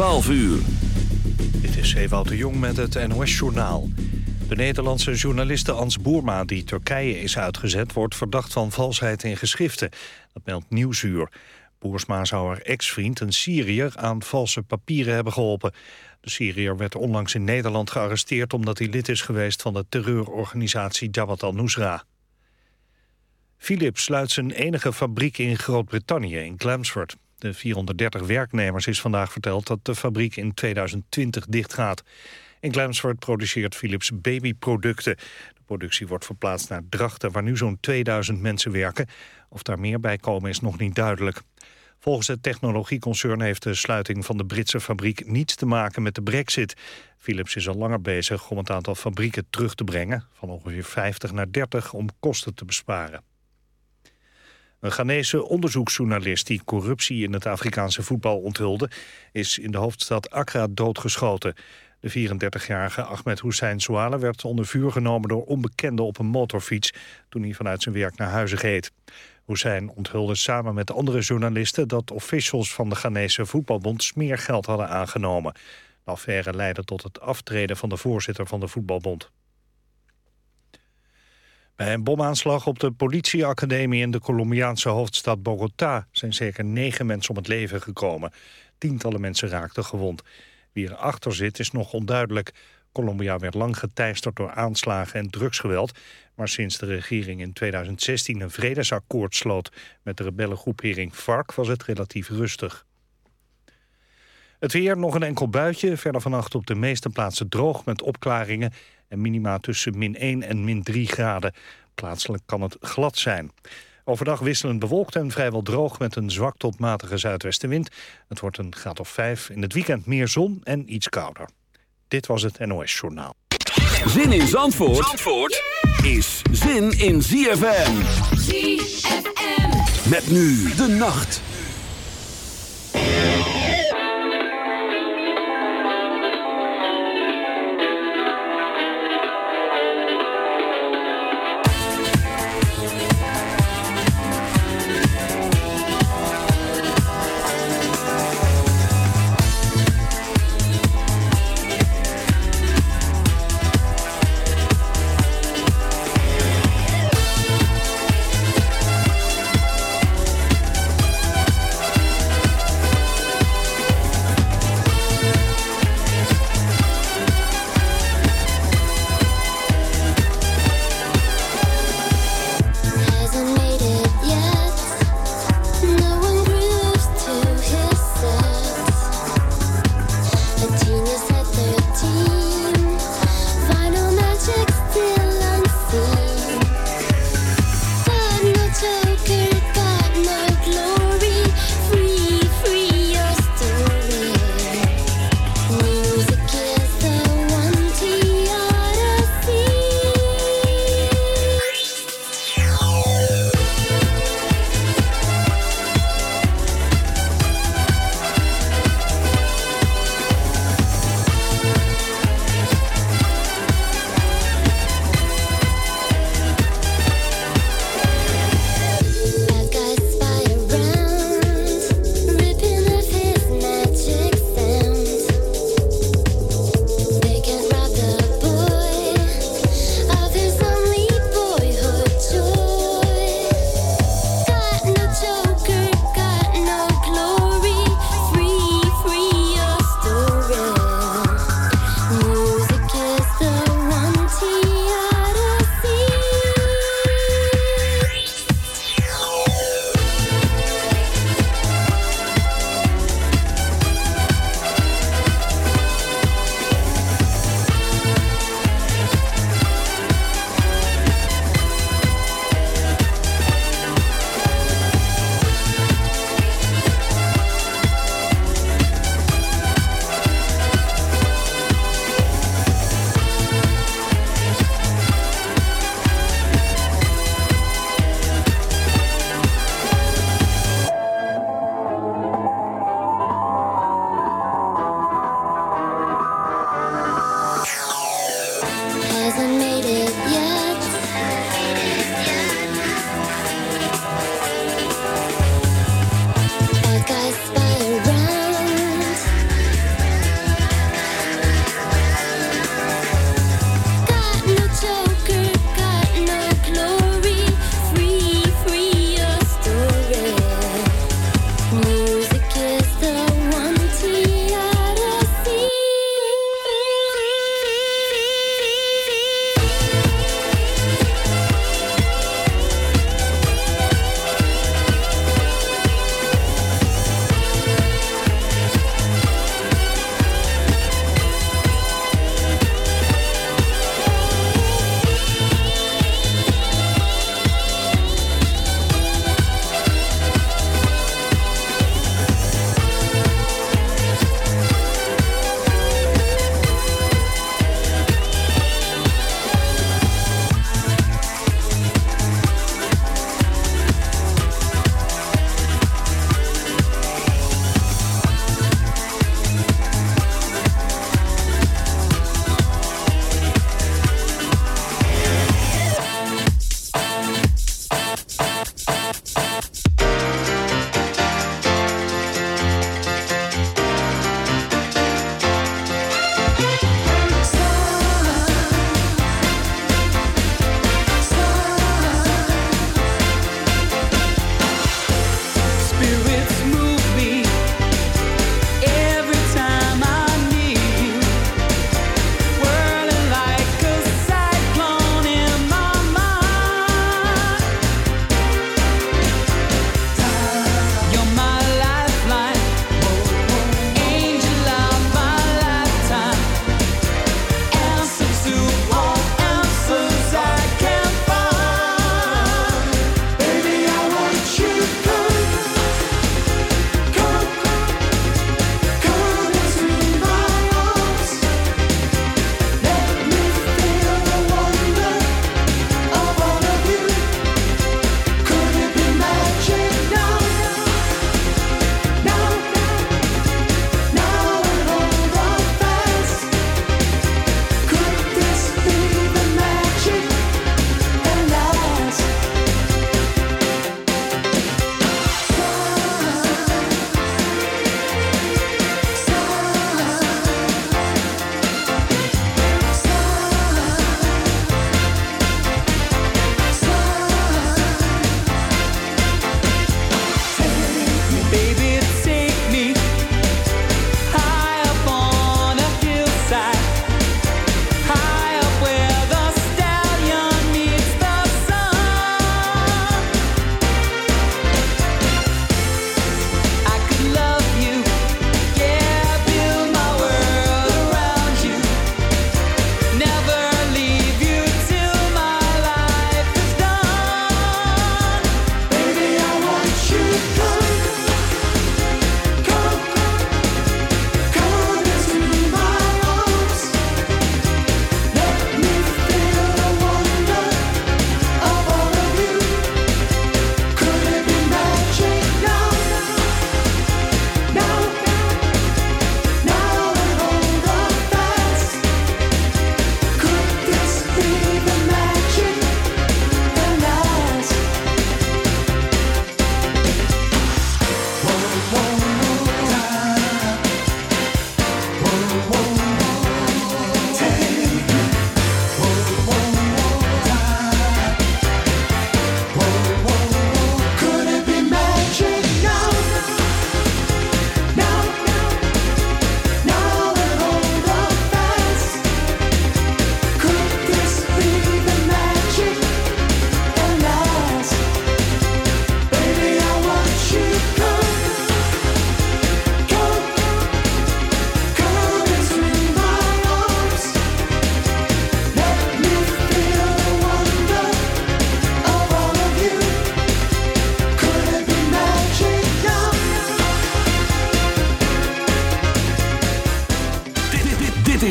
12 uur. Dit is Ewout de Jong met het NOS-journaal. De Nederlandse journaliste Ans Boerma, die Turkije is uitgezet... wordt verdacht van valsheid in geschriften. Dat meldt Nieuwsuur. Boersma zou haar ex-vriend, een Syriër, aan valse papieren hebben geholpen. De Syriër werd onlangs in Nederland gearresteerd... omdat hij lid is geweest van de terreurorganisatie Jabhat al-Nusra. Philips sluit zijn enige fabriek in Groot-Brittannië, in Chelmsford. De 430 werknemers is vandaag verteld dat de fabriek in 2020 dichtgaat. In Chelmsford produceert Philips babyproducten. De productie wordt verplaatst naar Drachten, waar nu zo'n 2000 mensen werken. Of daar meer bij komen is nog niet duidelijk. Volgens het technologieconcern heeft de sluiting van de Britse fabriek niets te maken met de brexit. Philips is al langer bezig om het aantal fabrieken terug te brengen, van ongeveer 50 naar 30, om kosten te besparen. Een Ghanese onderzoeksjournalist die corruptie in het Afrikaanse voetbal onthulde... is in de hoofdstad Accra doodgeschoten. De 34-jarige Ahmed Hussein Souale werd onder vuur genomen door onbekenden op een motorfiets... toen hij vanuit zijn werk naar huis reed. Hussein onthulde samen met andere journalisten... dat officials van de Ghanese voetbalbond smeergeld hadden aangenomen. De affaire leidde tot het aftreden van de voorzitter van de voetbalbond. Een bomaanslag op de politieacademie in de Colombiaanse hoofdstad Bogota zijn zeker negen mensen om het leven gekomen. Tientallen mensen raakten gewond. Wie erachter zit is nog onduidelijk. Colombia werd lang geteisterd door aanslagen en drugsgeweld. Maar sinds de regering in 2016 een vredesakkoord sloot met de rebellengroepering FARC was het relatief rustig. Het weer, nog een enkel buitje. Verder vannacht op de meeste plaatsen droog met opklaringen en minima tussen min 1 en min 3 graden. Plaatselijk kan het glad zijn. Overdag wisselend bewolkt en vrijwel droog met een zwak tot matige zuidwestenwind. Het wordt een graad of 5. In het weekend meer zon en iets kouder. Dit was het NOS Journaal. Zin in Zandvoort, Zandvoort is zin in ZFM. ZFM. Met nu de nacht.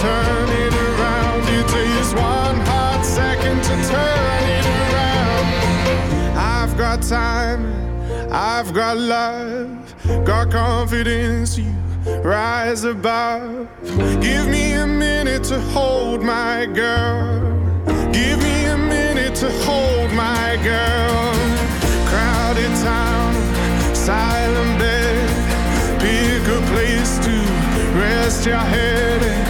Turn it around. It takes one hot second to turn it around. I've got time, I've got love, got confidence. You rise above. Give me a minute to hold my girl. Give me a minute to hold my girl. Crowded town, silent bed. Pick a place to rest your head.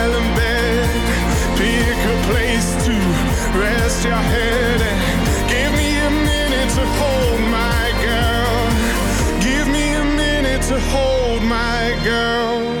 to hold my girl.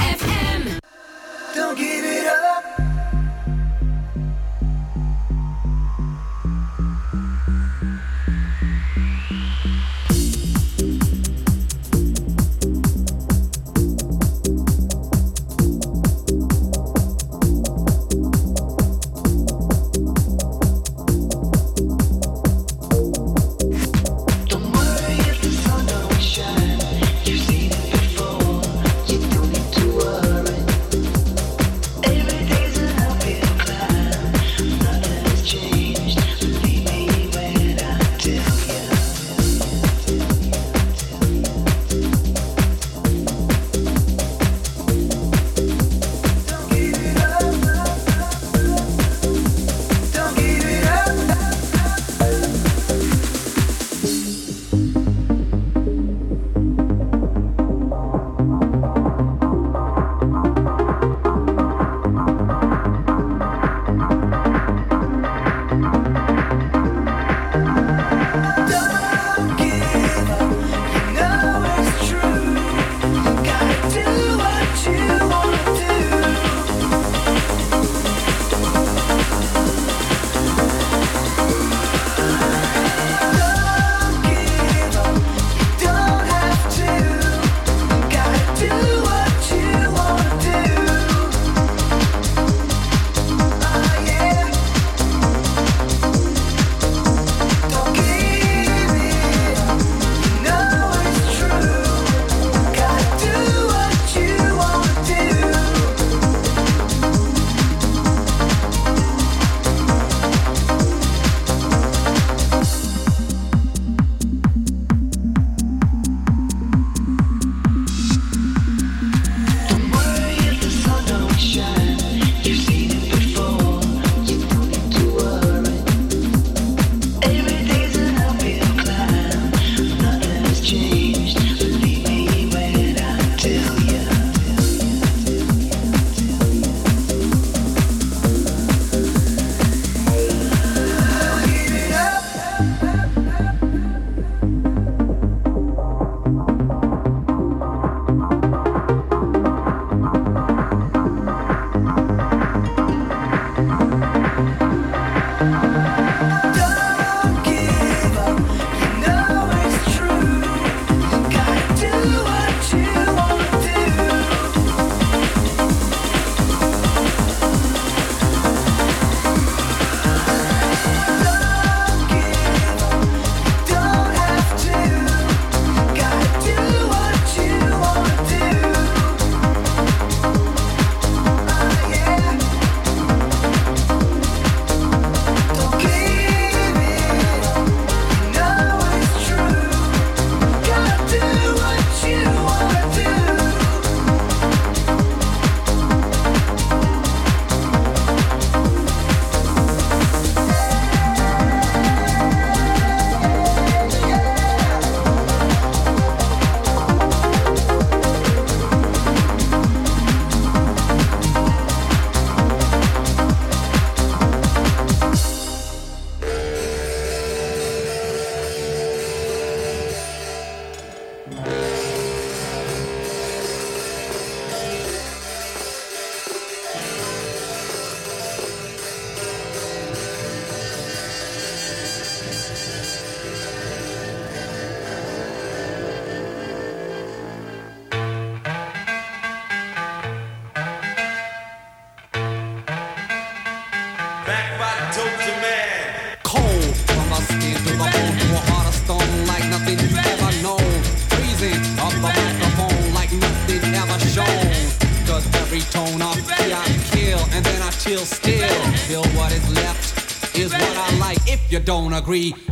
agree.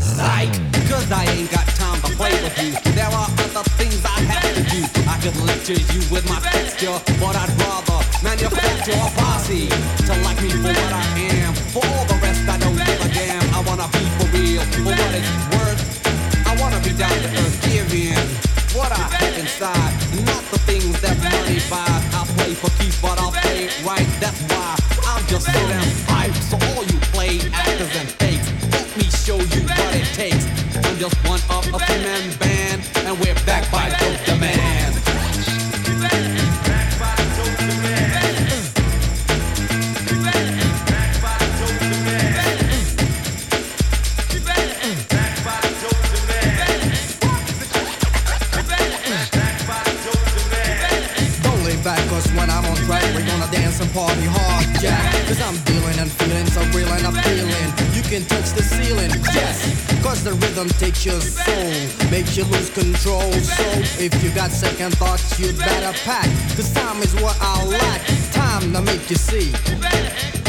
Party hard, yeah. Cause I'm dealing and feeling so real and I'm feeling. You can touch the ceiling, yes. Cause the rhythm takes your soul, makes you lose control. So if you got second thoughts, you'd better pack. Cause time is what I lack. Time to make you see.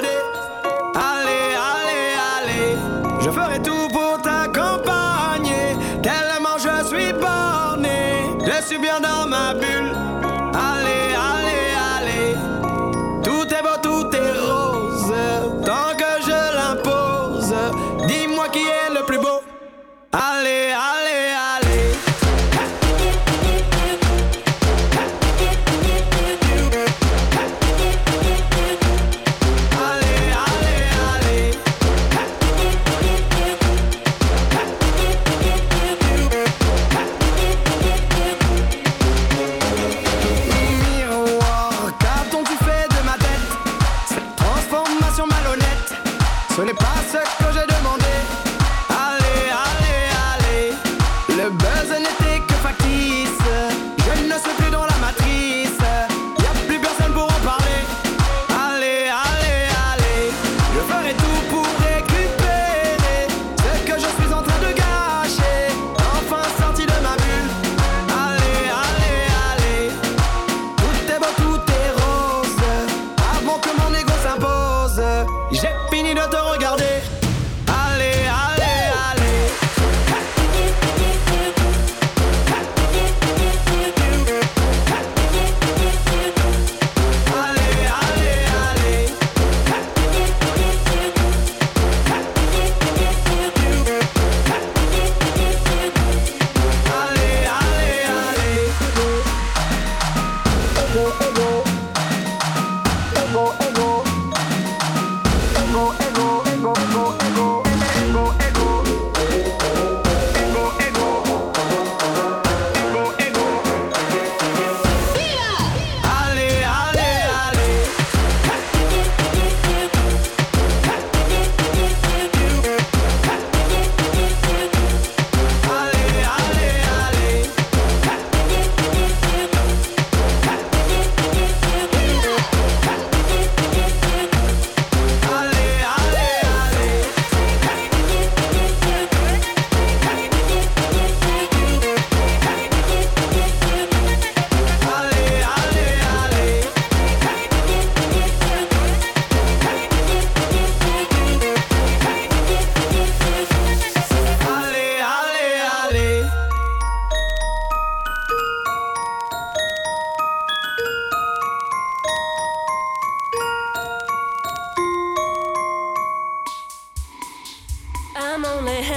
Ne peut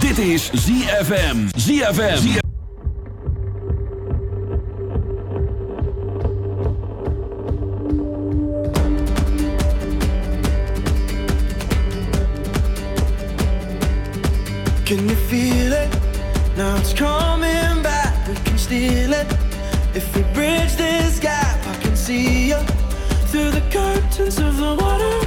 Dit is ZFM. ZFM. Can you feel it? Now it's coming back. We can steal it. If we bridge this gap, I can see you through the curtains of the water.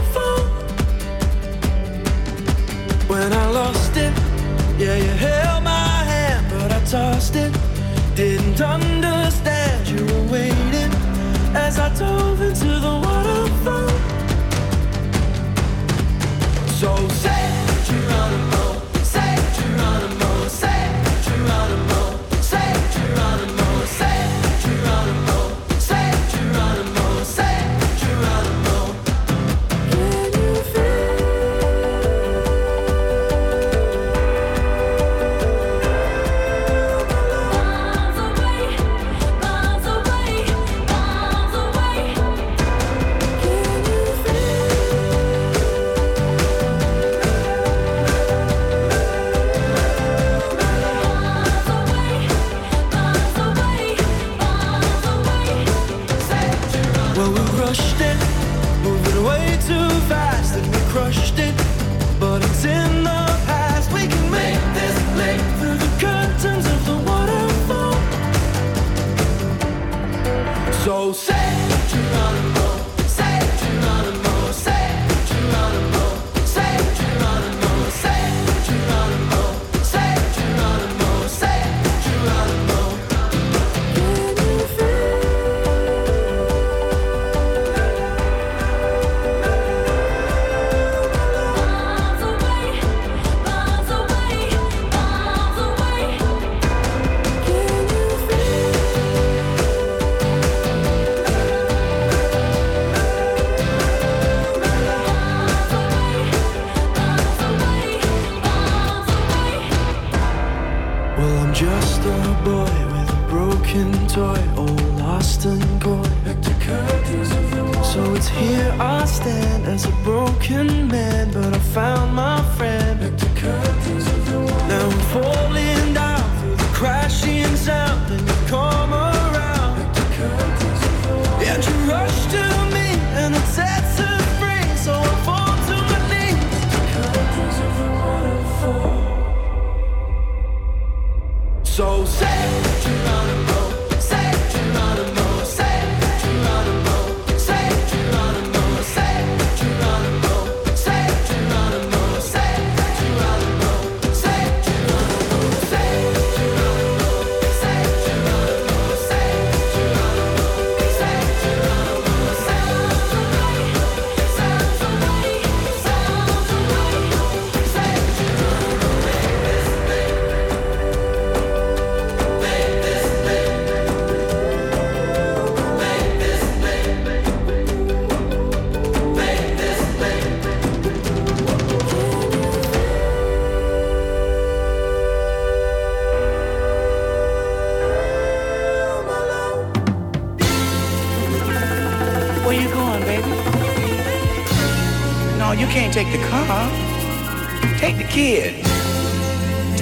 couldn't understand. You were waiting as I told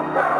Come on!